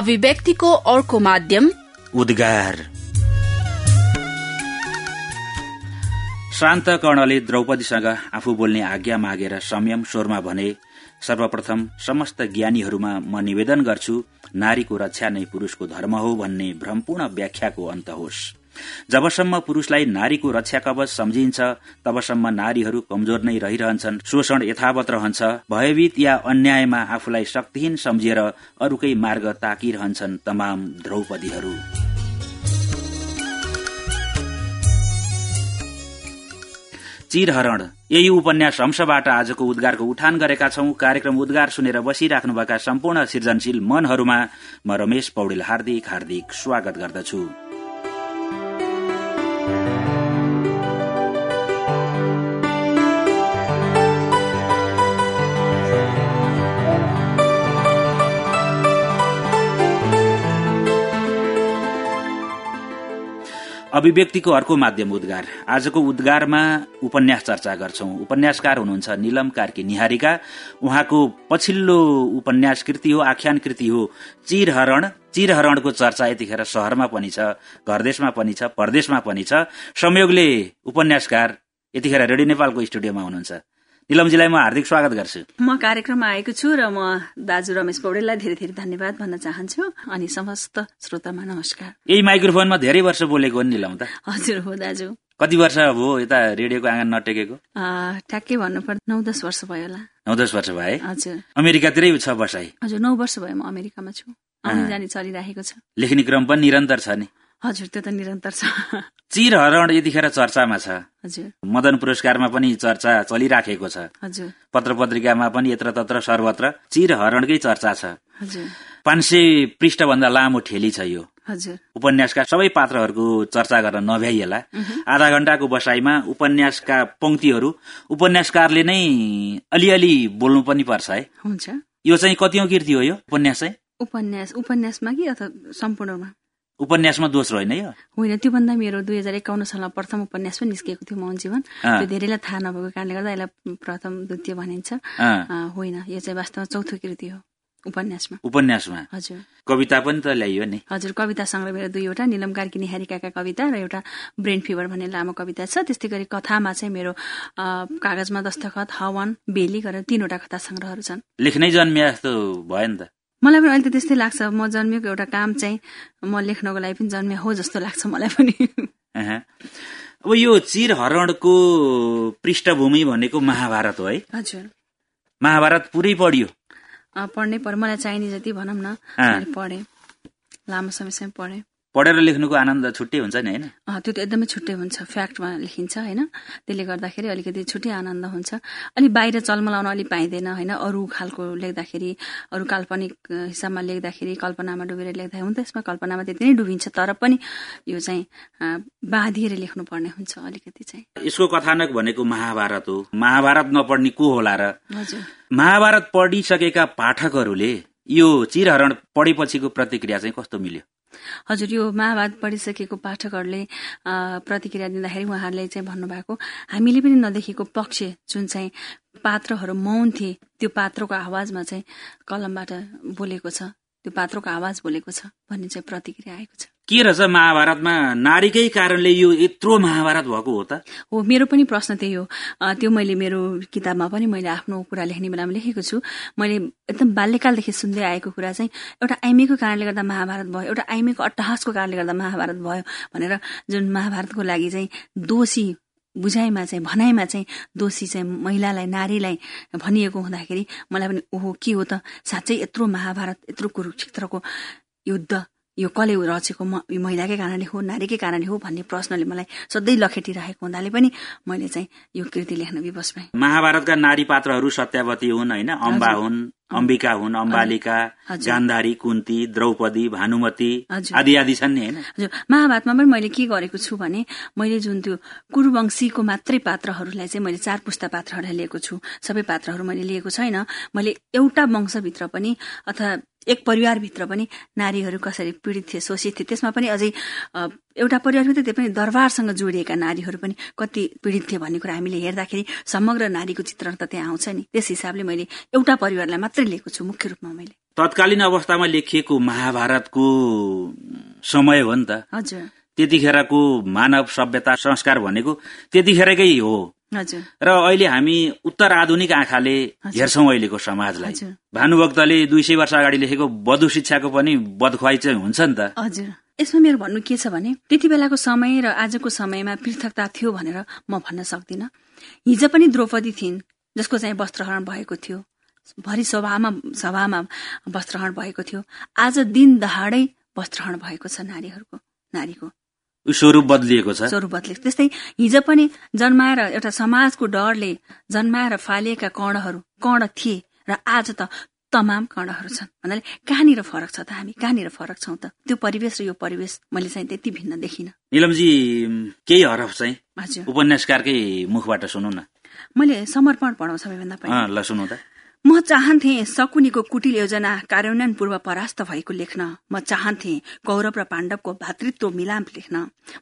अभिव्यक्तिको अर्को माध्यम उद्गार। शान्त कर्णले द्रौपदीसँग आफू बोल्ने आज्ञा मागेर संयम स्वरमा भने सर्वप्रथम समस्त ज्ञानीहरूमा म निवेदन गर्छु नारीको रक्षा नै पुरूषको धर्म हो भन्ने भ्रमपूर्ण व्याख्याको अन्त होस्। जबसम्म पुरूषलाई नारीको रक्षा कवच सम्झिन्छ तबसम्म नारीहरू कमजोर नै रहिरहन्छन् शोषण यथावत रहन्छ भयभीत या अन्यायमा आफूलाई शक्तिहीन सम्झिएर अरूकै मार्ग ताकिरहन्छन् तमाम द्रौपदीहरू। चिरहरण। यही उपन्यास अंशबाट आजको उद्गारको उठान गरेका छौं। कार्यक्रम उद्गार सुनेर बसिराख्नुभएका सम्पूर्ण सृजनशील मनहरूमा म रमेश पौडेल हार्दिक हार्दिक स्वागत गर्दछु। Thank you. अभिव्यक्तिको अर्को माध्यम उद्गार। आजको उद्गारमा उपन्यास चर्चा गर्छौं। उपन्यासकार हुनुहुन्छ निलम कार्की निहारीका। उहाँको पछिल्लो उपन्यास कृति हो आख्यान कृति हो चिरहरण। चिरहरणको चर्चा यतिखेर शहरमा पनि छ घरदेशमा पनि छ परदेशमा पनि छ। संयोगले उपन्यासकार यतिखेर रेडियो नेपालको स्टुडियोमा हुनुहुन्छ। निलमजीलाई म हार्दिक स्वागत गर्छु। म कार्यक्रममा आएको छु र म दाजु रमेश पौडेललाई धेरै धेरै धन्यवाद भन्न चाहन्छु अनि समस्त श्रोतामा नमस्कार। यही माइक्रोफोनमा धेरै वर्ष बोलेको हो निलम त। हजुर हो दाजु। कति वर्ष हो यता रेडियोको आँगन नटेकेको? ठ्याक्कै भन्नुपर्दा नौ दस वर्ष भयो होला। नौ दस वर्ष भयो हजुर। अमेरिकातिरै छ बसाई हजुर नौ वर्ष भयो म अमेरिकामा छु। आउने जाने चलिरहेको छ। लेख्ने क्रम पनि निरन्तर छ नि। हजुर त्यो त निरन्तर छ। चिरहरण यतिखेर चर्चामा छ। हजुर। मदन पुरस्कारमा पनि चर्चा चलिराखेको छ। हजुर। पत्र पत्रिकामा पनि यत्र तत्र सर्वत्र चिरहरणकै चर्चा छ। हजुर। पाँच सय पृष्ठ भन्दा लामो ठेली छ यो। हजुर। उपन्यासका सबै पात्रहरूको चर्चा गर्न नभ्याइएला। आधा घण्टाको बसाइमा उपन्यासका पंक्तिहरू उपन्यासकारले नै अलिअलि बोल्नु पनि पर्छ है। हुन्छ। यो चाहिँ कतिौं कृति हो यो उपन्यास चाहिँ? उपन्यास उपन्यासमा कि अथवा सम्पूर्णमा? उपन्यासमा दोस्रो होइन यो। होइन त्योभन्दा मेरो दुई हजार एकाउन्न सालमा प्रथम उपन्यास पनि निस्केको थियो मोहन जीवन त्यो धेरैलाई थाहा नभएको कारणले गर्दा यसलाई प्रथम द्वितीय भनिन्छ। होइन यो चाहिँ वास्तवमा चौथो कृति हो उपन्यासमा। उपन्यासमा। हजुर। कविता पनि त ल्याइयो नि। हजुर कविता सङ्ग्रह मेरो दुईवटा निलम कार्की निहारिकाका कविता र एउटा ब्रेन फिभर भन्ने लामो कविता छ। त्यस्तै गरी कथामा चाहिँ मेरो कागजमा दस्तखत हवन बेली गरेर तीनवटा कथा सङ्ग्रहहरू छन्। लेख्नै जन्मिया जस्तो भयो नि त। मलाई पनि अहिले त त्यस्तै लाग्छ। म जन्मेको एउटा काम चाहिँ म लेख्नको लागि पनि जन्मे हो जस्तो लाग्छ मलाई पनि। अब यो चिरहरणको पृष्ठभूमि भनेको महाभारत हो है? हजुर। महाभारत पुरै पढ्यो। पढ्नै पर्यो मलाई चाहिने जति भनौँ न पढे। लामो समयसम्म पढे। पढेर लेख्नुको आनन्द छुट्टै हुन्छ नि होइन? त्यो त एकदमै छुट्टै हुन्छ। फ्याक्टमा लेखिन्छ होइन? त्यसले गर्दाखेरि अलिकति छुट्टै आनन्द हुन्छ। अलि बाहिर चलमलाउन अलिक पाइँदैन होइन? अरू खालको लेख्दाखेरि अरू काल्पनिक हिसाबमा लेख्दाखेरि कल्पनामा डुबेर लेख्दा हुन्छ यसमा कल्पनामा त्यति नै डुबिन्छ तर पनि यो चाहिँ बाँधिएर लेख्नुपर्ने हुन्छ अलिकति चाहिँ। यसको कथानक भनेको महाभारत हो। महाभारत नपढ्ने को होला र? महाभारत पढिसकेका पाठकहरूले यो चिरहरण पढेपछिको प्रतिक्रिया चाहिँ कस्तो मिल्यो? हजुर यो महाभारत पढिसकेको पाठकहरूले प्रतिक्रिया दिँदाखेरि उहाँहरूले चाहिँ भन्नुभएको हामीले पनि नदेखेको पक्ष जुन चाहिँ पात्रहरू मौन थिए त्यो पात्रको आवाजमा चाहिँ कलमबाट बोलेको छ। त्यो पात्रको आवाज बोलेको छ भन्ने चाहिँ प्रतिक्रिया आएको छ। के रहेछ महाभारतमा नारीकै कारणले यो यत्रो महाभारत भएको हो त? हो मेरो पनि प्रश्न त्यही हो। त्यो मैले मेरो किताबमा पनि मैले आफ्नो कुरा लेख्ने बेलामा लेखेको छु। मैले एकदम बाल्यकालदेखि सुन्दै आएको कुरा चाहिँ एउटा आइमीको कारणले गर्दा महाभारत भयो एउटा आइमीको अट्टहासको कारणले गर्दा महाभारत भयो भनेर जुन महाभारतको लागि चाहिँ दोषी बुझाइमा चाहिँ भनाइमा चाहिँ दोषी चाहिँ महिलालाई नारीलाई भनिएको हुँदाखेरि मलाई पनि ओहो के हो त? साँच्चै यत्रो महाभारत यत्रो कुरुक्षेत्रको युद्ध यो कसले रचेको? महिलाकै कारणले हो नारीकै कारणले हो? भन्ने प्रश्नले मलाई सधैँ लखेटिरहेको हुँदाले पनि मैले चाहिँ यो कृति लेख्न विवश भएँ। महाभारतका नारी पात्रहरू सत्यावती हुन् होइन? अम्बा हुन् अम्बिका हुन् अम्बालिका गान्धारी कुन्ती द्रौपदी भानुमती आदि आदि छन् नि होइन? हजुर। महाभारतमा पनि मैले के गरेको छु भने मैले जुन त्यो कुरुवंशीको मात्रै पात्रहरूलाई चाहिँ मैले चार पुस्ता पात्रहरूलाई लिएको छु। सबै पात्रहरू मैले लिएको छैन। मैले एउटा वंशभित्र पनि अथवा एक परिवारभित्र पनि नारीहरू कसरी पीडित थिए शोषित थिए त्यसमा पनि अझै एउटा परिवारभित्र त्यो पनि दरबारसँग जोडिएका नारीहरू पनि कति पीडित थिए भन्ने कुरा हामीले हेर्दाखेरि समग्र नारीको चित्रण त त्यहाँ आउँछ नि। त्यस हिसाबले मैले एउटा परिवारलाई मात्रै लिएको छु मुख्य रूपमा मैले। तत्कालीन अवस्थामा लेखिएको महाभारतको समय हो नि त। हजुर। त्यतिखेरको मानव सभ्यता संस्कार भनेको त्यतिखेरकै हो। हजुर। र अहिले हामी उत्तर आधुनिक आँखाले हेर्छौं अहिलेको समाजलाई। भानुभक्तले दुई सय वर्ष अगाडि लेखेको वधु शिक्षाको पनि बदख्वाई चाहिँ हुन्छ नि त। हजुर। यसमा मेरो भन्नु के छ भने त्यति बेलाको समय र आजको समयमा पृथकता थियो भनेर म भन्न सक्दिनँ। हिजो पनि द्रौपदी थिइन् जसको चाहिँ वस्त्रहरण भएको थियो। भरि सभामा सभामा वस्त्रहरण भएको थियो। आज दिन दहाडै वस्त्रहरण भएको छ नारीहरूको नारीको। स्वरूप बदलिएको छ? स्वरूप बदले त्यस्तै हिजो पनि जन्माएर एउटा समाजको डरले जन्माएर फालिएका कर्णहरू कर्ण थिए र आज त तमाम कर्णहरू छन्। भन्नाले कहाँनिर फरक छ त हामी? कहाँनिर फरक छौँ त? त्यो परिवेश र यो परिवेश मैले चाहिँ त्यति भिन्न देखिनँ। निलमजी केही हरफ चाहिँ? हजुर। उपन्यासकारकै मुखबाट सुनौ न। मैले समर्पण पढाउँ सबैभन्दा पहिला। ल सुनौ त। म चाहन्थे शकुनीको कुटिल योजना कार्यान्वयन पूर्व परास्त भएको लेख्न। म चाहन्थे कौरव र पाण्डवको भातृत्व मिलाप लेख्न।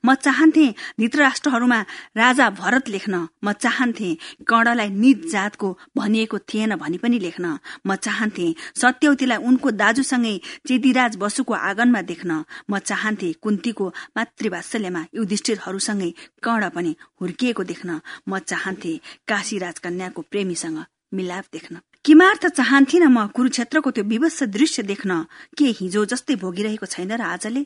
म चाहन्थे धृतराष्ट्रहरूमा राजा भरत लेख्न। म चाहन्थे कर्णलाई निज जातको भनिएको थिएन भनी पनि लेख्न। म चाहन्थे सत्यवतीलाई उनको दाजुसँगै चेदिराज बसुको आँगनमा देख्न। म चाहन्थे कुन्तीको मातृवात्सल्यमा युधिष्ठिरहरूसँगै कर्ण पनि हुर्किएको देख्न। म चाहन्थे काशीराज कन्याको प्रेमीसँग मिलाप देख्न। किमार्थ चाहन्थिन म कुरुक्षेत्रको त्यो विवत्स दृश्य देख्न के हिजो जस्तै भोगिरहेको छैन र आजले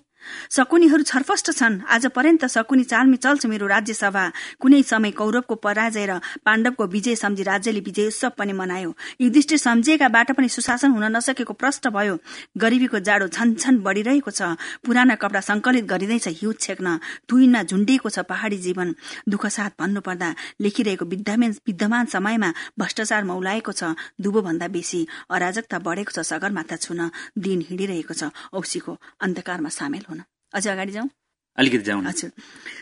शकुनीहरू छरफष्ट छन्। आज पर्यन्त शकुनी चालमी चल्छ मेरो राज्य सभा कुनै समय कौरवको पराजय र पाण्डवको विजय सम्झी राज्यले विजय उत्सव पनि मनायो। युधिष्ठिर सम्झिएकाबाट पनि सुशासन हुन नसकेको प्रष्ट भयो। गरिबीको जाडो झनझन बढ़िरहेको छ। पुराना कपडा संकलित गरिँदैछ हिउँ छेक्न। तुइनमा झुण्डिएको छ पहाड़ी जीवन। दुःख साथ भन्नुपर्दा लेखिरहेको विद्यमान समयमा भ्रष्टाचार मौलाएको छ। दुबो भन्दा बेसी अराजकता बढ़ेको छ सगरमाथा छुन। दिन हिँडिरहेको छ। औसीको अन्धकारमा सामेल अझ अगाडि जाउँ? अलिकति जाउँ हजुर।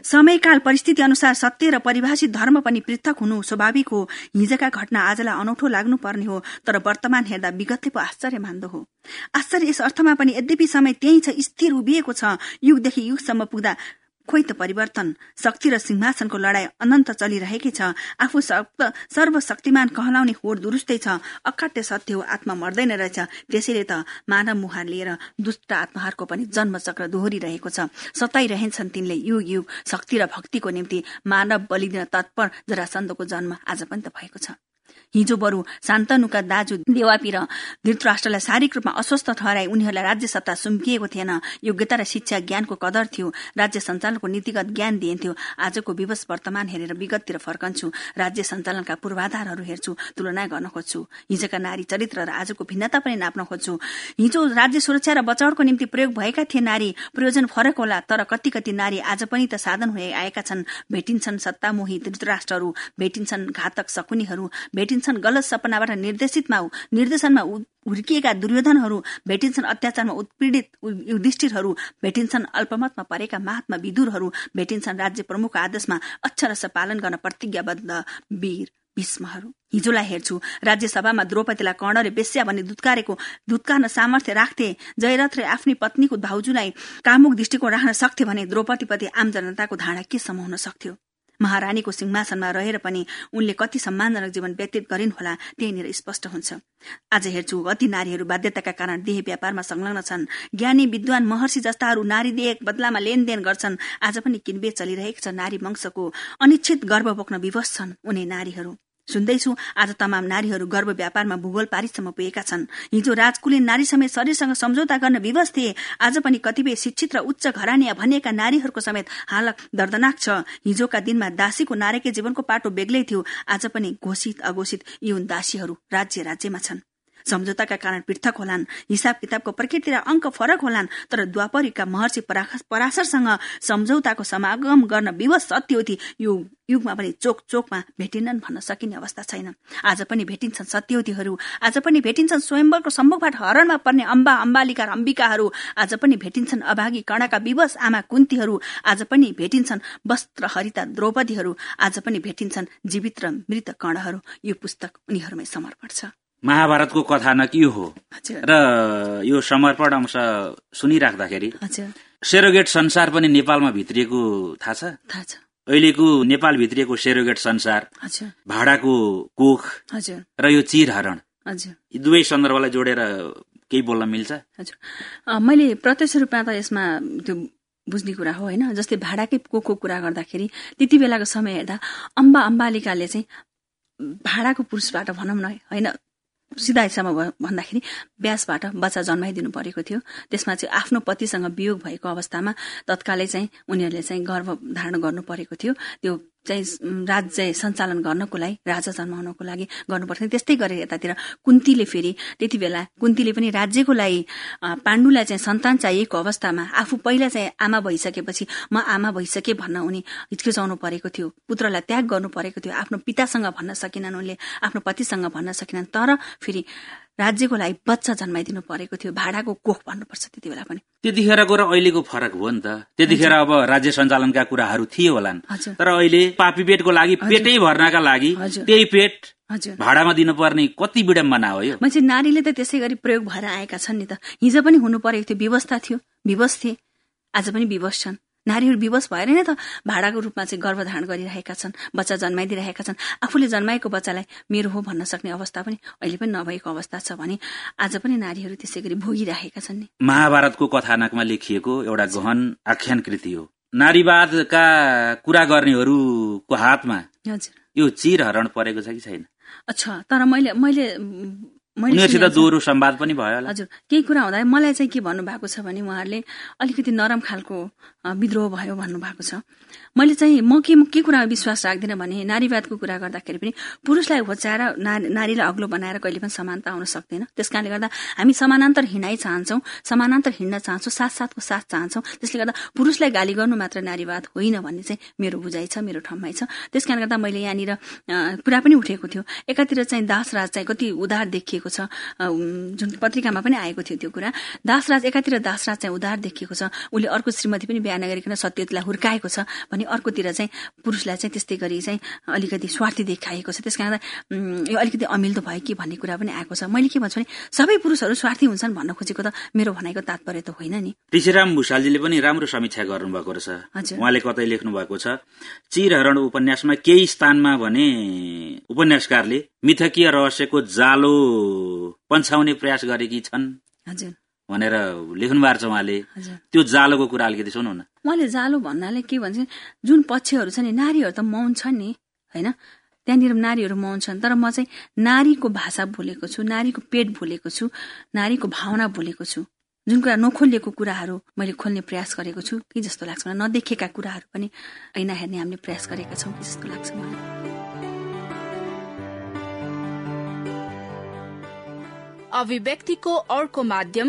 समयकाल परिस्थिति अनुसार सत्य र परिभाषित धर्म पनि पृथक हुनु स्वाभाविक हो। हिजका घटना आजलाई अनौठो लाग्नु पर्ने हो तर वर्तमान हेर्दा विगतले पो आश्चर्य मान्दो हो। आश्चर्य यस अर्थमा पनि यद्यपि समय त्यही छ स्थिर उभिएको छ युगदेखि युगसम्म पुग्दा खोइ त परिवर्तन शक्ति र सिंहासनको लडाई अनन्त चलिरहेकै छ। आफू सर्वशक्तिमान कहलाउने होड दुरुस्तै छ। अकाट्य सत्य हो आत्मा मर्दैन रहेछ। त्यसैले त मानव मुहार लिएर दुष्ट आत्माहरूको पनि जन्मचक्र दोहोरिरहेको छ। सताइरहेछन् तिनले युग युग शक्ति र भक्तिको निम्ति मानव बलि दिन तत्पर जरासन्दको जन्म आज पनि त भएको छ। हिजो बरु शान्तनुका दाजु देवापी र धृतराष्ट्रलाई शारीरिक रूपमा अस्वस्थ ठहराई उनीहरूलाई राज्य सत्ता सुम्किएको थिएन। योग्यता र शिक्षा ज्ञानको कदर थियो। राज्य सञ्चालनको नीतिगत ज्ञान दिइन्थ्यो। आजको विवश वर्तमान हेरेर विगततिर फर्कन्छु। राज्य सञ्चालनका पूर्वाधारहरू हेर्छु तुलना गर्न खोज्छु। हिजोका नारी चरित्र र आजको भिन्नता पनि नाप्न खोज्छु। हिजो राज्य सुरक्षा र बचाउको निम्ति प्रयोग भएका थिए नारी प्रयोजन फरक होला तर कति कति नारी आज पनि त साधन हुँदै आएका छन्। भेटिन्छन् सत्तामोही धृतराष्ट्रहरू भेटिन्छन् घातक शकुनीहरू भेटिन्छन् गलत सपनाबाट निर्देशितमा निर्देशनमा हुर्किएका दुर्योधनहरू भेटिन्छन् अत्याचारमा उत्पीडित युधिष्ठिरहरू भेटिन्छन् अल्पमतमा परेका महात्मा विदुरहरू भेटिन्छन् राज्य प्रमुखको आदेशमा अक्षरश पालन गर्न प्रतिज्ञाबद्ध वीर भीष्महरू। हिजोलाई हेर्छु राज्यसभामा द्रौपदीलाई कर्णले बेस्या भन्ने दुत्कारेको दुत्कार्न सामर्थ्य राख्थे जयरथले आफ्नी पत्नीको भाउजूलाई कामुक दृष्टिकोण राख्न सक्थे भने द्रौपदीप्रति आम जनताको धारणा के सम्म हुन सक्थ्यो? महारानीको सिंहासनमा रहेर पनि उनले कति सम्मानजनक जीवन व्यतीत गरिन् होला त्यहीँनिर स्पष्ट हुन्छ। आज हेर्छु कति नारीहरू बाध्यताका कारण देह व्यापारमा संलग्न छन्। ज्ञानी विद्वान महर्षि जस्ताहरू नारी देह बदलामा लेनदेन गर्छन्। आज पनि किनबेच चलिरहेको छ नारी वंशको अनिश्चित गर्व बोक्न विवश छन् उनी नारीहरू। सुन्दैछु। आज तमाम नारीहरू गर्व व्यापारमा भूगोल पारिसम्म पुगेका छन्। हिजो राजकुलीन नारी समेत शरीरसँग सम्झौता गर्न विवश थिए। आज पनि कतिपय शिक्षित र उच्च घरानिया भनिएका नारीहरूको समेत हालत दर्दनाक छ। हिजोका दिनमा दासीको नारीकै जीवनको पाटो बेग्लै थियो। आज पनि घोषित अघोषित यौन दासीहरू राज्य राज्यमा छन्। सम्झौताका कारण पृथक होलान्। हिसाब किताबको प्रकृति र अङ्क फरक होलान् तर द्वापरीका महर्षि पराशरसँग सम्झौताको समागम गर्न विवश सत्यवती यो युगमा पनि चोक चोकमा भेटिनन् भन्न सकिने अवस्था छैन। आज पनि भेटिन्छन् सत्यवतीहरू। आज पनि भेटिन्छन् स्वयंवरको सम्मुखबाट हरणमा पर्ने अम्बा अम्बालिका र अम्बिकाहरू आज पनि भेटिन्छन् अभागी कर्णका विवश आमा कुन्तीहरू। आज पनि भेटिन्छन् वस्त्र हरिता द्रौपदीहरू। आज पनि भेटिन्छन् जीवित र मृत कर्णहरू यो पुस्तक उनीहरूमै समर्पण छ। महाभारतको कथानक यो हो? हजुर। र यो समर्पण अंश सुनिराख्दाखेरि सेरोगेट संसार पनि नेपालमा भित्रिएको थाहा छ? थाहा छ। अहिलेको नेपाल भित्रिएको सेरोगेट संसार भाडाको कोख र यो चिर हरण हजुर। यी दुवै सन्दर्भलाई जोडेर केही बोल्न मिल्छ? हजुर। मैले प्रत्यक्ष रूपमा त यसमा त्यो बुझ्ने कुरा हो होइन? जस्तै भाडाकै कोको कुरा गर्दाखेरि त्यति बेलाको समय हेर्दा अम्बा अम्बालिकाले चाहिँ भाडाको पुरुषबाट भनौँ न होइन? सिधा हिसाबमा भन्दाखेरि ब्यासबाट बच्चा जन्माइदिनु परेको थियो। त्यसमा चाहिँ आफ्नो पतिसँग वियोग भएको अवस्थामा तत्कालै चाहिँ उनीहरूले चाहिँ गर्भ धारण गर्नु परेको थियो। त्यो चाहिँ राज्य सञ्चालन गर्नको लागि राजा जन्माउनको लागि गर्नुपर्छ त्यस्तै गरेर यतातिर कुन्तीले फेरि त्यति बेला कुन्तीले पनि राज्यको लागि पाण्डुलाई चाहिँ सन्तान चाहिएको अवस्थामा आफू पहिला चाहिँ आमा भइसकेपछि म आमा भइसके भन्न उनी हिचकिचाउनु परेको थियो। पुत्रलाई त्याग गर्नु परेको थियो। आफ्नो पितासँग भन्न सकेनन् उनले आफ्नो पतिसँग भन्न सकेनन्। तर फेरि राज्यको लागि बच्चा जन्माइदिनु परेको थियो। भाडाको कोख भन्नुपर्छ त्यति बेला पनि। त्यतिखेरको र अहिलेको फरक हो नि त। त्यतिखेर अब राज्य सञ्चालनका कुराहरू थिए होलान्। तर अहिले पापी पेटको लागि पेटै भर्नका लागि त्यही पेट भाडामा दिनुपर्ने कति विडम्बना हो यो। मान्छे नारीले त त्यसै गरी प्रयोग भएर आएका छन् नि त। हिजो पनि हुनु परेको थियो। व्यवस्था थियो। विवश थिए। आज पनि विवश छन्। नारीहरू विवश भएर नै त भाडाको रूपमा चाहिँ गर्भधारण गरिरहेका छन् बच्चा जन्माइदिइरहेका छन्। आफूले जन्माएको बच्चालाई मेरो हो भन्न सक्ने अवस्था पनि अहिले पनि नभएको अवस्था छ भने आज पनि नारीहरू त्यसै गरी भोगिरहेका छन् महाभारतको कथानकमा लेखिएको एउटा गहन आख्यान कृति हो। नारीवादका कुरा गर्नेहरूको हातमा यो चिर हरण परेको छ कि छैन? अच्छा तर मैले मैले उनीहरूसित दोहोरो संवाद पनि भयो हजुर केही कुरा हुँदा मलाई चाहिँ के भन्नुभएको छ भने उहाँहरूले अलिकति नरम खालको विद्रोह भयो भन्नुभएको छ। मैले चाहिँ म के के कुरामा विश्वास राख्दिनँ भने नारीवादको कुरा गर्दाखेरि पनि पुरुषलाई होच्याएर नारीलाई अग्लो बनाएर कहिले पनि समानता आउन सक्दैन। त्यस कारणले गर्दा हामी समानान्तर हिँडाइ चाहन्छौँ समानान्तर हिँड्न चाहन्छौँ साथ साथको साथ चाहन्छौँ। त्यसले गर्दा पुरुषलाई गाली गर्नु मात्र नारीवाद होइन भन्ने चाहिँ मेरो बुझाइ छ मेरो ठाउँमै छ। त्यस गर्दा मैले यहाँनिर कुरा पनि उठेको थियो। एकातिर चाहिँ दासराज चाहिँ कति उदार देखिएको छ। जुन पत्रिकामा पनि आएको थियो त्यो कुरा। दासराज एकातिर दासराज चाहिँ उदार देखिएको छ। उसले अर्को श्रीमती पनि बिहा नगरिकन सत्यलाई हुर्काएको छ भने अर्कोतिर चाहिँ पुरुषलाई चाहिँ त्यस्तै गरी चाहिँ अलिकति स्वार्थी देखाएको छ। त्यस कारण यो अलिकति अमिल्दो भयो कि भन्ने कुरा पनि आएको छ। मैले के भन्छु भने सबै पुरुषहरू स्वार्थी हुन्छन् भन्न खोजेको त मेरो भनाइको तात्पर्य त होइन नि। ऋषिराम भूषालजीले पनि राम्रो समीक्षा गर्नुभएको रहेछ। उहाँले कतै लेख्नु भएको छ चिरहरण उपन्यासमा केही स्थानमा भने उपन्यासकारले मिथकीय रहस्यको जालो पन्छाउने प्रयास गरेकी छन्। भनेर लेख्नु भएको छ उहाँले। त्यो जालोको कुरा अलिकति सुनौ न उहाँले जालो भन्नाले के भन्छ जुन पक्षहरू छ नि नारीहरू त मौन छन् नि होइन? त्यहाँनिर नारीहरू मौन छन्। तर म चाहिँ नारीको भाषा भुलेको छु नारीको पेट भुलेको छु नारीको भावना भुलेको छु। जुन कुरा नखोलिएको कुराहरू मैले खोल्ने प्रयास गरेको छु कि जस्तो लाग्छ मलाई। नदेखेका कुराहरू पनि ऐना हेर्ने हामीले प्रयास गरेका छौँ कि जस्तो लाग्छ मलाई। अभिव्यक्तिको अर्को माध्यम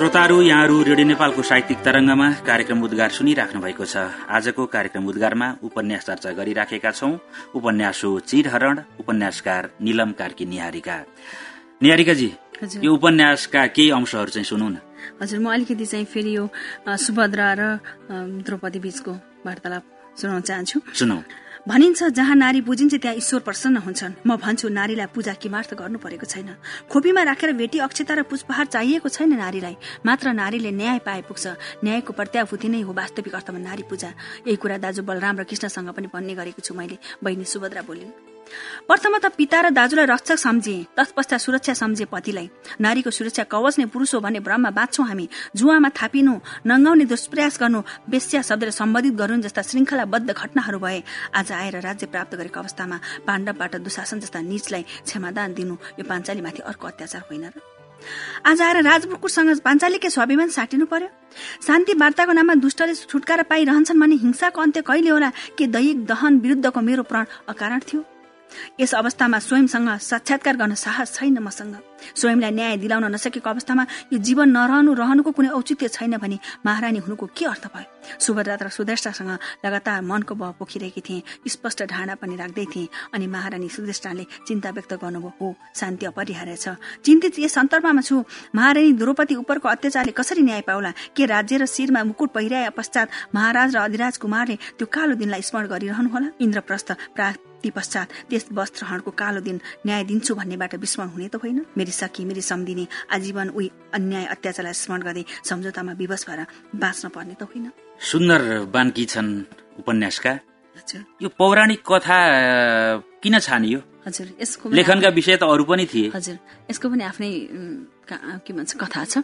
श्रोताहरू यहाँहरू रेडियो नेपालको साहित्यिक तरंगमा कार्यक्रम उद्गार सुनिराख्नु भएको छ। आजको कार्यक्रम उद्गारमा उपन्यास चर्चा गरिराखेका छौं। उपन्यास हो चिरहरण उपन्यासकार निलम कार्की निहारिका। निहारिकाजी यो उपन्यासका केही अंशहरू चाहिँ सुनौ न हजुर म अलिकति चाहिँ फेरि यो सुभद्रा र द्रौपदी बीचको वार्तालाप सुनाउन चाहन्छु। सुनौ। भनिन्छ जहाँ नारी बुझिन्छ त्यहाँ ईश्वर प्रसन्न हुन्छन्। म भन्छु नारीलाई पूजा किमार्थ गर्नु परेको छैन। खोपीमा राखेर भेटी अक्षता र पुष्पहार चाहिएको छैन नारीलाई। मात्र नारीले न्याय पाए पुग्छ। न्यायको प्रत्याभूति नै हो वास्तविक अर्थमा नारी पूजा। यही कुरा दाजु बलराम र कृष्णसँग पनि भन्ने गरेको छु मैले। बहिनी सुभद्रा बोलिन् प्रथमत पिता र दाजुलाई रक्षक सम्झे तत्पश्चात सुरक्षा सम्झे पतिलाई। नारीको सुरक्षा कवच नै पुरुष हो भन्ने भ्रममा बाँच्छौं हामी। जुवामा थापिनु नङ्गाउने दुष्प्रयास गर्नु बेस्या शब्दले सम्बोधित गरून् जस्ता श्रृङ्खलाबद्ध घटनाहरू भए आज आएर राज्य प्राप्त गरेको अवस्थामा पाण्डवबाट दुशासन जस्ता निजलाई क्षमादान दिनु यो पाञ्चालीमाथि अर्को अत्याचार होइन र? आज आएर राजमुकुरसँग पाञ्चालीकै स्वाभिमान साटिनु पर्यो? शान्ति वार्ताको नाममा दुष्टले छुटकारा पाइरहन्छन् भने हिंसाको अन्त्य कहिले होला? के दैहिक दहन विरुद्धको मेरो प्राण अकारण थियो? यस अवस्थामा स्वयंसँग साक्षात्कार गर्न साहस छैन मसँग। स्वयंलाई न्याय दिलाउन नसकेको अवस्थामा यो जीवन नरहनु रहनुको कुनै औचित्य छैन भने महारानी हुनुको के अर्थ भयो? सुभद्रा र सुदृष्टासँग लगातार मनको बह पोखिरहेकी थिए। स्पष्ट ढाँडा पनि राख्दै थिए अनि महारानी सुदृष्टाले चिन्ता व्यक्त गर्नुभयो हो शान्ति अपरिहार्य छ। चिन्तित यस सन्दर्भमा छु। महारानी द्रौपदी उपरको अत्याचारले कसरी न्याय पाउला के राज्य र शिरमा मुकुट पहिराए पश्चात महाराज र अधिराज कुमारले त्यो कालो दिनलाई स्मरण गरिरहनु होला इन्द्रप्रस्थ ती पश्चात त्यस वस्त्र हणको कालो दिन न्याय दिन्छु भन्नेबाट विस्मरण हुने त होइन। मेरी सखी मेरी सम्झिने आजीवन उही अन्याय अत्याचारलाई स्मरण गर्दै सम्झौतामा विवश भएर बाँच्न पर्ने त होइन। सुन्दर बानकी छन् उपन्यासका। यो पौराणिक कथा किन छानियो? हजुर यसको लेखनका विषय त अरू पनि थिए। हजुर यसको पनि आफ्नै के भन्छ कथा छ।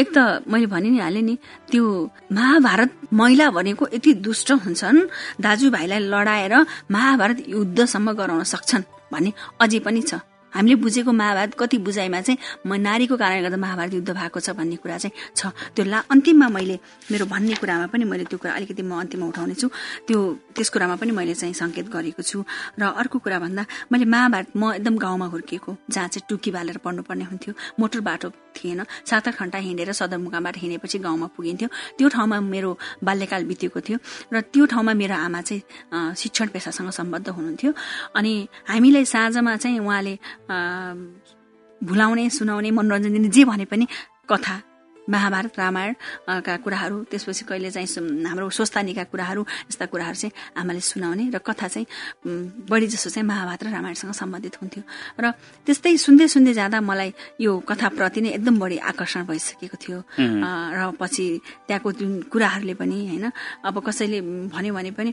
एक त मैले भनि नै हालेँ नि त्यो महाभारत महिला भनेको यति दुष्ट हुन्छन् दाजुभाइलाई लडाएर महाभारत युद्धसम्म गराउन सक्छन् भन्ने अझै पनि छ। हामीले बुझेको महाभारत कति बुझाइमा चाहिँ म नारीको कारणले गर्दा महाभारत युद्ध भएको छ भन्ने कुरा चाहिँ छ। त्यो ला अन्तिममा मैले मेरो भन्ने कुरामा पनि मैले त्यो कुरा अलिकति म अन्तिममा उठाउने छु। त्यो त्यस कुरामा पनि मैले चाहिँ सङ्केत गरेको छु। र अर्को कुरा भन्दा मैले महाभारत म एकदम गाउँमा हुर्किएको जहाँ चाहिँ टुकी बालेर पढ्नुपर्ने हुन्थ्यो मोटर बाटो थिएन। सात आठ घन्टा हिँडेर सदरमुकामबाट हिँडेपछि गाउँमा पुगिन्थ्यो। त्यो ठाउँमा मेरो बाल्यकाल बितेको थियो र त्यो ठाउँमा मेरो आमा चाहिँ शिक्षण पेसासँग सम्बद्ध हुनुहुन्थ्यो। अनि हामीलाई साँझमा चाहिँ उहाँले भुलाउने सुनाउने मनोरञ्जन दिने जे भने पनि कथा महाभारत रामायणका कुराहरू त्यसपछि कहिले चाहिँ हाम्रो स्वस्थानीका कुराहरू यस्ता कुराहरू चाहिँ आमाले सुनाउने र कथा चाहिँ बढी जसो चाहिँ महाभारत र रामायणसँग सम्बन्धित हुन्थ्यो। र त्यस्तै सुन्दै सुन्दै जाँदा मलाई यो कथाप्रति नै एकदम बढी आकर्षण भइसकेको थियो। र पछि त्यहाँको जुन कुराहरूले पनि होइन अब कसैले भन्यो भने पनि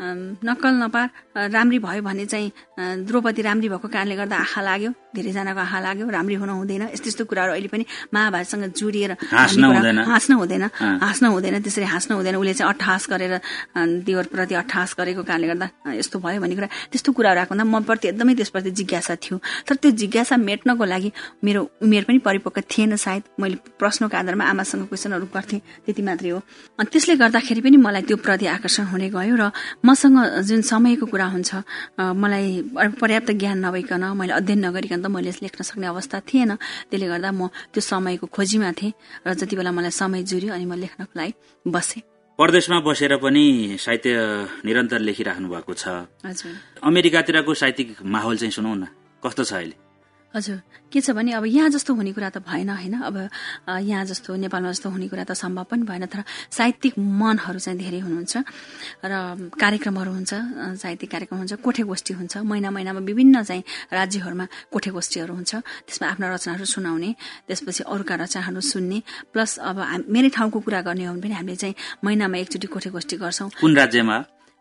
नक्कल नपार राम्री भयो भने चाहिँ द्रौपदी राम्री भएको कारणले गर्दा आँखा लाग्यो धेरैजनाको आँखा लाग्यो राम्री हुन हुँदैन यस्तो यस्तो कुराहरू अहिले पनि महाभारतसँग जोडिएर हाँस्न हुँदैन। हाँस्न हुँदैन त्यसरी हाँस्न हुँदैन उसले चाहिँ अट्ठास गरेर देवरप्रति अट्ठास गरेको कारणले गर्दा यस्तो भयो भन्ने कुरा त्यस्तो कुराहरू आएको हुँदा प्रति एकदमै त्यसप्रति जिज्ञासा थियो। तर त्यो जिज्ञासा मेट्नको लागि मेरो उमेर पनि परिपक्व थिएन सायद मैले प्रश्नको आधारमा आमासँग क्वेसनहरू गर्थेँ त्यति मात्रै हो। अनि त्यसले गर्दाखेरि पनि मलाई त्यो प्रति आकर्षण हुने गयो र मसँग जुन समयको कुरा हुन्छ मलाई पर्याप्त ज्ञान नभइकन मैले अध्ययन नगरिकन त मैले लेख्न सक्ने अवस्था थिएन। त्यसले गर्दा म त्यो समयको खोजीमा थिएँ र जति बेला मलाई समय जुर्यो अनि म लेख्नको लागि बसेँ। परदेशमा बसेर पनि साहित्य निरन्तर लेखिराख्नु भएको छ। अमेरिकातिरको साहित्यिक माहौल चाहिँ सुनौ न कस्तो छ अहिले? हजुर के छ भने अब यहाँ जस्तो हुने कुरा त भएन होइन? अब यहाँ जस्तो नेपालमा जस्तो हुने कुरा त सम्भव पनि भएन तर साहित्यिक मनहरू चाहिँ धेरै हुनुहुन्छ र कार्यक्रमहरू हुन्छ साहित्यिक कार्यक्रम हुन्छ कोठे गोष्ठी हुन्छ महिना महिनामा विभिन्न चाहिँ राज्यहरूमा कोठे गोष्ठीहरू हुन्छ त्यसमा आफ्ना रचनाहरू सुनाउने त्यसपछि अरूका रचनाहरू सुन्ने प्लस अब मेरै ठाउँको कुरा गर्ने हो भने पनि हामीले चाहिँ महिनामा एकचोटि कोठे गोष्ठी गर्छौँ। कुन राज्यमा?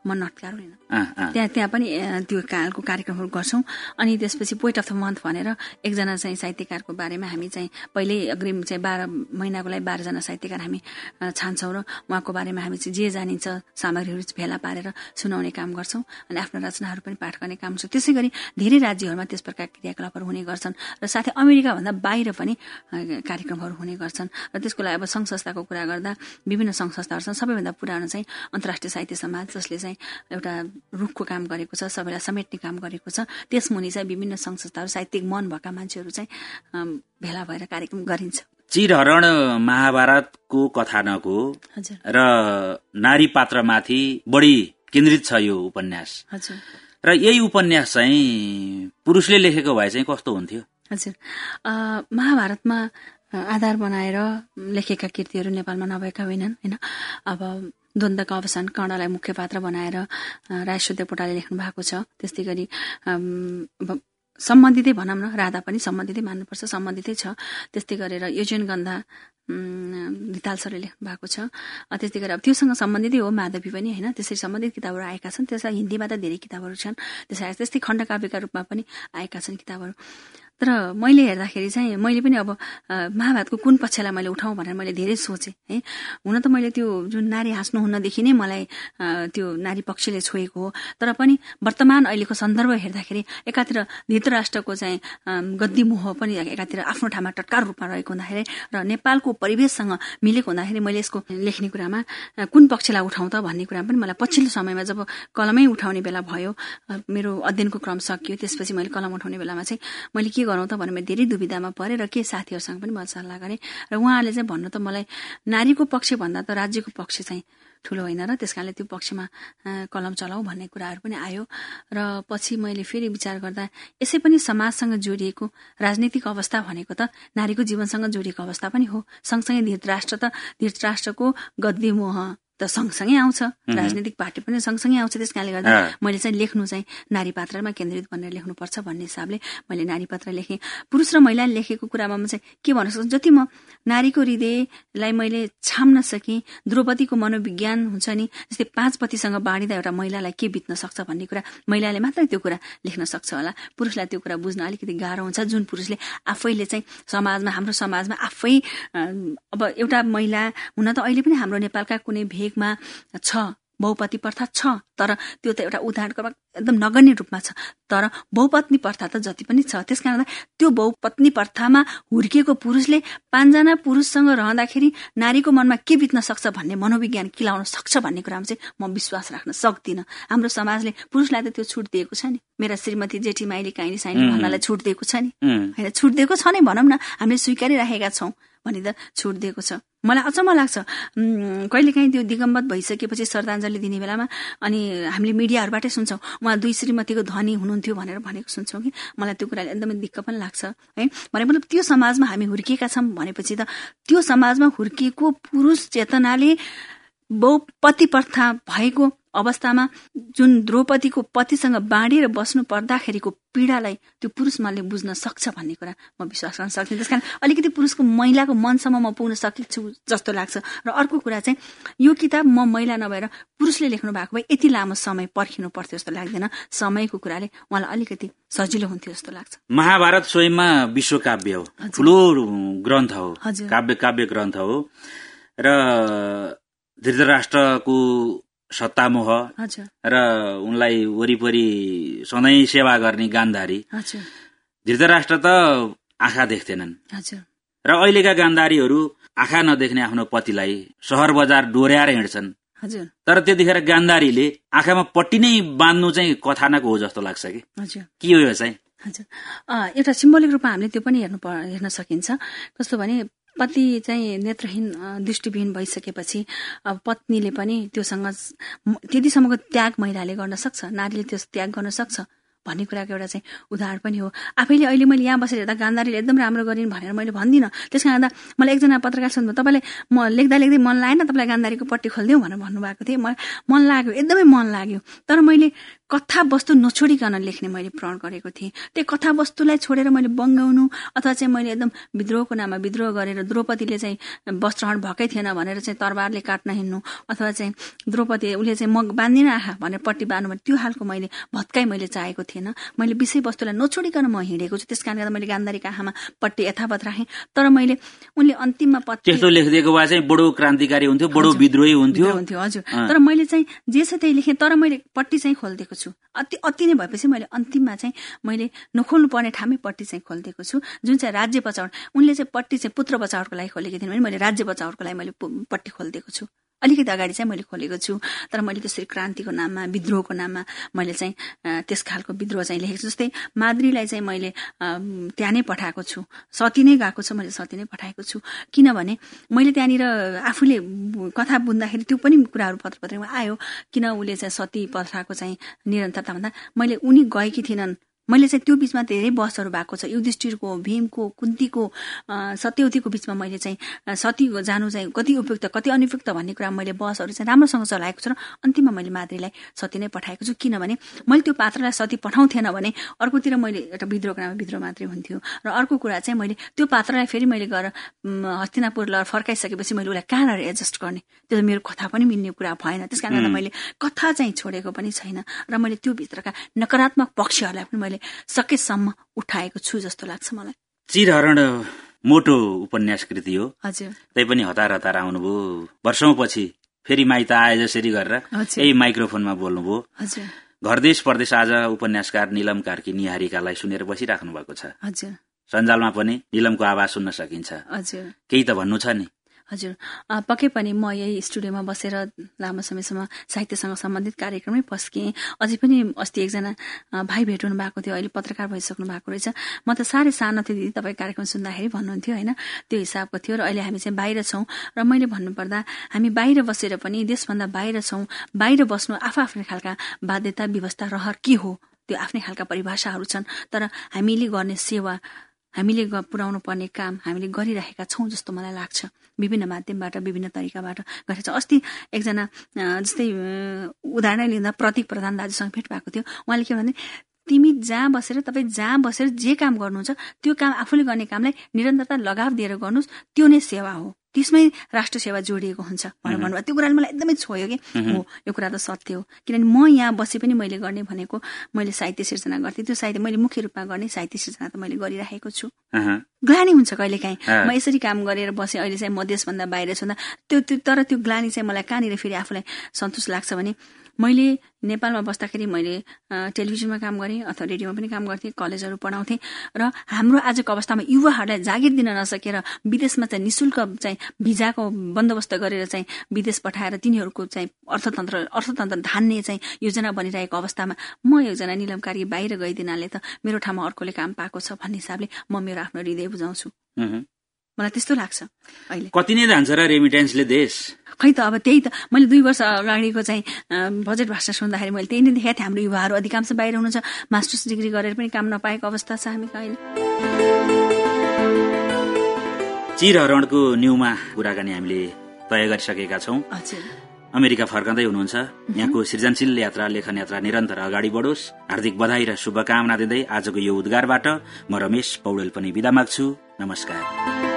म नटकार होइन त्यहाँ त्यहाँ पनि त्यो कालको कार्यक्रमहरू गर्छौँ। अनि त्यसपछि पोइट अफ द मन्थ भनेर एकजना चाहिँ साहित्यकारको बारेमा हामी चाहिँ पहिल्यै अग्रिम चाहिँ बाह्र महिनाको लागि बाह्रजना साहित्यकार हामी छान्छौँ र उहाँको बारेमा हामी चाहिँ जे जानिन्छ सामग्रीहरू भेला पारेर सुनाउने काम गर्छौँ अनि आफ्ना रचनाहरू पनि पाठ गर्ने काम गर्छौँ। त्यसै गरी धेरै राज्यहरूमा त्यस प्रकार क्रियाकलापहरू हुने गर्छन् र साथै अमेरिकाभन्दा बाहिर पनि कार्यक्रमहरू हुने गर्छन् र त्यसको लागि अब सङ्घ संस्थाको कुरा गर्दा विभिन्न सङ्घ संस्थाहरू छन्। सबैभन्दा पुरानो चाहिँ अन्तर्राष्ट्रिय साहित्य समाज जसले चाहिँ एउटा रुखको काम गरेको छ सबैलाई समेट्ने काम गरेको छ। त्यस मुनि चाहिँ विभिन्न सङ्घ संस्थाहरू साहित्यिक मन भएका मान्छेहरू चाहिँ भेला भएर कार्यक्रम गरिन्छ। चिरहरण महाभारतको कथानको र नारी पात्रमाथि बढी केन्द्रित छ यो उपन्यास। र यही उपन्यास चाहिँ पुरुषले लेखेको भए चाहिँ कस्तो हुन्थ्यो? हजुर। महाभारतमा आधार बनाएर लेखेका कृतिहरू नेपालमा नभएका होइनन् होइन? अब द्वन्द्वको अवसान कर्णलाई मुख्य पात्र बनाएर रायश्वदेव पोटाले लेख्नु भएको छ। त्यस्तै गरी सम्बन्धितै भनौँ न राधा पनि सम्बन्धितै मान्नुपर्छ सम्बन्धितै छ। त्यस्तै गरेर योजन गन्धा धिताल सरले लेख्नु भएको छ। त्यस्तै गरेर अब त्योसँग सम्बन्धितै हो माधवी पनि होइन? त्यसरी सम्बन्धित किताबहरू आएका छन्। त्यसलाई हिन्दीमा त धेरै किताबहरू छन्। त्यसै त्यस्तै खण्डकाव्यका रूपमा पनि आएका छन् किताबहरू। तर मैले हेर्दाखेरि चाहिँ मैले पनि अब महाभारतको कुन पक्षलाई मैले उठाउँ भनेर मैले धेरै सोचेँ है। हुन त मैले त्यो जुन नारी हाँस्नुहुन्नदेखि नै मलाई त्यो नारी पक्षले छोएको हो। तर पनि वर्तमान अहिलेको सन्दर्भ हेर्दाखेरि एकातिर धृतराष्ट्रको चाहिँ गद्दी मोह पनि एकातिर आफ्नो ठाउँमा टटकार रूपमा रहेको हुँदाखेरि र नेपालको परिवेशसँग मिलेको हुँदाखेरि मैले यसको लेख्ने कुरामा कुन पक्षलाई उठाउँ त भन्ने कुरा पनि मलाई पछिल्लो समयमा जब कलमै उठाउने बेला भयो मेरो अध्ययनको क्रम सकियो त्यसपछि मैले कलम उठाउने बेलामा चाहिँ मैले के गरौँ त भनेर धेरै दुविधामा परेँ र के साथीहरूसँग पनि म सल्लाह गरेँ। र उहाँहरूले चाहिँ भन्नु त मलाई नारीको पक्ष भन्दा त राज्यको पक्ष चाहिँ ठुलो होइन र त्यस त्यो पक्षमा कलम चलाऊ भन्ने कुराहरू पनि आयो। र पछि मैले फेरि विचार गर्दा यसै पनि समाजसँग जोडिएको राजनीतिक अवस्था भनेको त नारीको जीवनसँग जोडिएको अवस्था पनि हो। सँगसँगै धृतराष्ट्र त धृतराष्ट्रको गद्दी मोह त सँगसँगै आउँछ। राजनीतिक पार्टी पनि सँगसँगै आउँछ। त्यस कारणले गर्दा मैले चाहिँ लेख्नु चाहिँ नारी पात्रमा केन्द्रित भनेर लेख्नुपर्छ भन्ने हिसाबले मैले नारी पात्र लेखेँ। पुरुष र महिलाले लेखेको कुरामा म चाहिँ के भन्न सक्छु? जति म नारीको हृदयलाई मैले छाम्न सकेँ द्रौपदीको मनोविज्ञान हुन्छ नि जस्तै पाँच पतिसँग बाँडिँदा एउटा महिलालाई के बित्न सक्छ भन्ने कुरा महिलाले मात्रै त्यो कुरा लेख्न सक्छ होला। पुरुषलाई त्यो कुरा बुझ्न अलिकति गाह्रो हुन्छ। जुन पुरुषले आफैले चाहिँ समाजमा हाम्रो समाजमा आफै अब एउटा महिला हुन त अहिले पनि हाम्रो नेपालका कुनै भेग लेखमा छ बहुपति प्रथा छ तर त्यो त एउटा उदाहरणको एकदम नगण्य रूपमा छ। तर बहुपत्नी प्रथा त जति पनि छ त्यस कारण त्यो बहुपत्नी प्रथामा हुर्किएको पुरुषले पाँचजना पुरुषसँग रहँदाखेरि नारीको मनमा के बित्न सक्छ भन्ने मनोविज्ञान किलाउन सक्छ भन्ने कुरामा चाहिँ म विश्वास राख्न सक्दिनँ। हाम्रो समाजले पुरुषलाई त त्यो छुट दिएको छ नि। मेरा श्रीमती जेठी माइली काइली साइली भन्नलाई छुट दिएको छ नि। होइन छुट दिएको छ नै भनौँ न। हामीले स्वीकारिराखेका छौँ। भनी त छुट दिएको छ। मलाई अचम्म लाग्छ। कहिलेकाहीँ त्यो दिगम्बत भइसकेपछि श्रद्धाञ्जली दिने बेलामा अनि हामीले मिडियाहरूबाटै सुन्छौँ। उहाँ दुई श्रीमतीको धनी हुनुहुन्थ्यो भनेर भनेको सुन्छौँ कि। मलाई त्यो कुराले एकदमै दिक्क पनि लाग्छ है। भने मतलब त्यो समाजमा हामी हुर्किएका छौँ भनेपछि त त्यो समाजमा हुर्किएको पुरुष चेतनाले बहुपति प्रथा भएको अवस्थामा जुन द्रौपदीको पतिसँग बाँडेर बस्नु पर्दाखेरिको पीडालाई त्यो पुरुष मनले बुझ्न सक्छ भन्ने कुरा म विश्वास गर्न सक्छु त्यस कारण अलिकति पुरुषको महिलाको मनसम्म म पुग्न सकेको छु जस्तो लाग्छ। र अर्को कुरा चाहिँ यो किताब म महिला नभएर पुरुषले लेख्नु भएको भए यति लामो समय पर्खिनु पर्थ्यो जस्तो लाग्दैन। समयको कुराले उहाँलाई अलिकति सजिलो हुन्थ्यो जस्तो लाग्छ। महाभारत स्वयंमा विश्वकाव्य हो। ठुलो ग्रन्थ हो। काव्य काव्य ग्रन्थ हो। र धृतराष्ट्रको सत्तामोह र उनलाई वरिपरि सधैँ सेवा गर्ने गान्धारी। धृतराष्ट्र त आँखा देख्थेनन् र अहिलेका गान्धारीहरू आँखा नदेख्ने आफ्नो पतिलाई सहर बजार डोर्याएर हिँड्छन्। तर त्यतिखेर गान्धारीले आँखामा पट्टी नै बाँध्नु चाहिँ कथानक हो जस्तो लाग्छ कि? के हो यो चाहिँ? एउटा सिम्बोलिक रूपमा हामीले त्यो पनि हेर्नु हेर्न सकिन्छ। कस्तो भने पति चाहिँ नेत्रहीन दृष्टिविहीन भइसकेपछि अब पत्नीले पनि त्योसँग त्यतिसम्मको त्याग महिलाले गर्न सक्छ नारीले त्यो त्याग गर्न सक्छ भन्ने कुराको एउटा चाहिँ उदाहरण पनि हो। आफैले अहिले मैले यहाँ बसेर हेर्दा गान्धारीले एकदम राम्रो गरिन् भनेर मैले भन्दिनँ त्यस कारण मलाई एकजना पत्रकार सोध्नु तपाईँले म लेख्दा लेख्दै मन लागेन तपाईँलाई गान्धारीको पट्टि खोलिदिउँ भनेर भन्नुभएको थिएँ। मलाई मन लाग्यो एकदमै मन लाग्यो। तर मैले कथा वस्तु नछोडिकन लेख्ने मैले प्रण गरेको थिएँ। त्यो कथा वस्तुलाई छोडेर मैले बङ्गाउनु अथवा चाहिँ मैले एकदम विद्रोहको नाममा विद्रोह गरेर द्रौपदीले चाहिँ वस्त्रहरण भएकै थिएन भनेर चाहिँ तरबारले काट्न हिँड्नु अथवा चाहिँ द्रौपदी उसले चाहिँ म बाँधिन आहा भनेर पट्टि बाँध्नु भने त्यो खालको मैले भत्काइ मैले चाहेको थिएन। मैले विषयवस्तुलाई नछोडिकन म हिँडेको छु। त्यस कारणले गर्दा मैले गान्धारीका आँखामा पट्टि यथावत राखेँ। तर मैले उनले अन्तिममा पत्ती त्यस्तो लेखिदिएको भए चाहिँ बडो क्रान्तिकारी हुन्थ्यो बडो विद्रोही हुन्थ्यो। हजुर। तर मैले चाहिँ जे छ त्यही लेखेँ तर मैले पट्टी चाहिँ खोलिदिएको छु। अति अति नै भएपछि मैले अन्तिममा चाहिँ मैले नखोल्नु पर्ने ठामै पट्टी चाहिँ खोलिदिएको छु। जुन चाहिँ राज्य बचाउट उनले चाहिँ पट्टी चाहिँ पुत्र बचाउटको लागि खोलेको थिएन भने मैले राज्य बचाउटको लागि मैले पट्टी खोलिदिएको छु। अलिकति अगाडि चाहिँ मैले खोलेको छु। तर मैले त्यसरी क्रान्तिको नाममा विद्रोहको नाममा मैले चाहिँ त्यस खालको विद्रोह चाहिँ लेखेको छु। जस्तै माद्रीलाई चाहिँ मैले त्यहाँ नै पठाएको छु। सती नै गएको छ मैले सती नै पठाएको छु। किनभने मैले त्यहाँनिर आफूले कथा बुन्दाखेरि त्यो पनि कुराहरू पत्र पत्रमा आयो। किन उसले चाहिँ सती पठाएको चाहिँ निरन्तरता भन्दा मैले उनी गएकी थिएनन्। मैले चाहिँ त्यो बिचमा धेरै बसहरू भएको छ। युधिष्ठिरको भीमको कुन्तीको सत्यवतीको बिचमा मैले चाहिँ सती जानु चाहिँ कति उपयुक्त कति अनुपयुक्त भन्ने कुरा मैले बसहरू चाहिँ राम्रोसँग चलाएको छु र अन्तिममा मैले माद्रीलाई सती नै पठाएको छु। किनभने मैले त्यो पात्रलाई सती पठाउँथेन भने अर्कोतिर मैले एउटा विद्रोहको नाममा विद्रोह मात्रै हुन्थ्यो। र अर्को कुरा चाहिँ मैले त्यो पात्रलाई फेरि मैले गएर हस्तिनापुर ल फर्काइसकेपछि मैले उसलाई कहाँनिर एडजस्ट गर्ने? त्यो त मेरो कथा पनि मिल्ने कुरा भएन। त्यस कारण मैले कथा चाहिँ छोडेको पनि छैन। र मैले त्यो भित्रका नकारात्मक पक्षहरूलाई पनि मैले सकेसम्म उठाएको छु जस्तो लाग्छ मलाई। चिरहरण मोटो उपन्यास कृति हो। हजुर। तै पनि हतार हतार आउनुभयो। वर्षौं पछि फेरि माइत आए जसरी गरेर यही माइक्रोफोनमा बोल्नुभयो। घर देश परदेश आज उपन्यासकार निलम कार्की निहारिकालाई सुनेर बसिराख्नु भएको छ सञ्जालमा पनि निलमको आवाज सुन्न सकिन्छ। केही त भन्नु छ नि? हजुर। पक्कै पनि म यही स्टुडियोमा बसेर लामो समयसम्म साहित्यसँग सम्बन्धित कार्यक्रममै पस्केँ। अझै पनि अस्ति एकजना भाइ भेट्नु भएको थियो अहिले पत्रकार भइसक्नु भएको रहेछ। म त साह्रै सानो थिएँ दिदी तपाईँ कार्यक्रम सुन्दाखेरि भन्नुहुन्थ्यो होइन? त्यो हिसाबको थियो र अहिले हामी चाहिँ बाहिर छौँ। र मैले भन्नुपर्दा हामी बाहिर बसेर पनि देशभन्दा बाहिर छौँ। बाहिर बस्नु आफू आफ्नै खालका बाध्यता व्यवस्था रहर के हो? त्यो आफ्नै खालका परिभाषाहरू छन्। तर हामीले गर्ने सेवा हामीले पुर्याउनु पर्ने काम हामीले गरिरहेका छौँ जस्तो मलाई लाग्छ। विभिन्न माध्यमबाट विभिन्न तरिकाबाट गरेका छौँ अस्ति एकजना जस्तै उदाहरण लिँदा प्रतीक प्रधान दाजुसँग भेट भएको थियो। उहाँले के भन्दै तिमी जहाँ बसेर तपाईँ जहाँ बसेर जे काम गर्नुहुन्छ त्यो काम आफूले गर्ने कामलाई निरन्तरता लगाव दिएर गर्नुहोस्। त्यो नै सेवा हो। त्यसमै राष्ट्र सेवा जोडिएको हुन्छ भनेर भन्नुभयो। त्यो कुराले मलाई एकदमै छोयो कि। हो यो कुरा त सत्य हो। किनभने म यहाँ बसे पनि मैले गर्ने भनेको मैले साहित्य सिर्जना गर्थेँ। त्यो साहित्य मैले मुख्य रूपमा गर्ने साहित्य सिर्जना त मैले गरिराखेको छु। ग्लानी हुन्छ कहिलेकाहीँ म यसरी काम गरेर बसेँ अहिले चाहिँ म देशभन्दा बाहिर छु। त्यो तर त्यो ग्लानी चाहिँ मलाई कहाँनिर फेरि आफूलाई सन्तोष लाग्छ भने मैले नेपालमा बस्दाखेरि मैले टेलिभिजनमा काम गरेँ अथवा रेडियोमा पनि काम गर्थेँ कलेजहरू पढाउँथेँ र हाम्रो आजको अवस्थामा युवाहरूलाई जागिर दिन नसकेर विदेशमा चाहिँ निशुल्क चाहिँ भिजाको बन्दोबस्त गरेर चाहिँ विदेश पठाएर तिनीहरूको चाहिँ अर्थतन्त्र अर्थतन्त्र धान्ने चाहिँ योजना बनिरहेको अवस्थामा म एकजना निलमकारी बाहिर गइदिनाले त मेरो ठाउँमा अर्कोले काम पाएको छ भन्ने हिसाबले म मेरो आफ्नो हृदय बुझाउँछु। मलाई त्यस्तो लाग्छ अहिले। कति नै जान्छ र रेमिटेन्सले देश। खै त अब त्यही त मैले दुई वर्ष अगाडिको चाहिँ बजेट भाषा सुन्दाखेरि मैले त्यही नै देखाएको थिएँ हाम्रो युवाहरू अधिकांश बाहिर हुनुहुन्छ मास्टर्स डिग्री गरेर पनि काम नपाएको अवस्था छ हामी अहिले चिरहरणको न्युमा कुराकानी हामीले तय गरिसकेका छौँ। अमेरिका फर्कँदै हुनुहुन्छ। यहाँको सृजनशील यात्रा लेखन यात्रा निरन्तर अगाडि बढोस्। हार्दिक बधाई र शुभकामना दिँदै आजको यो उद्गारबाट म रमेश पौडेल पनि विदा माग्छु। नमस्कार।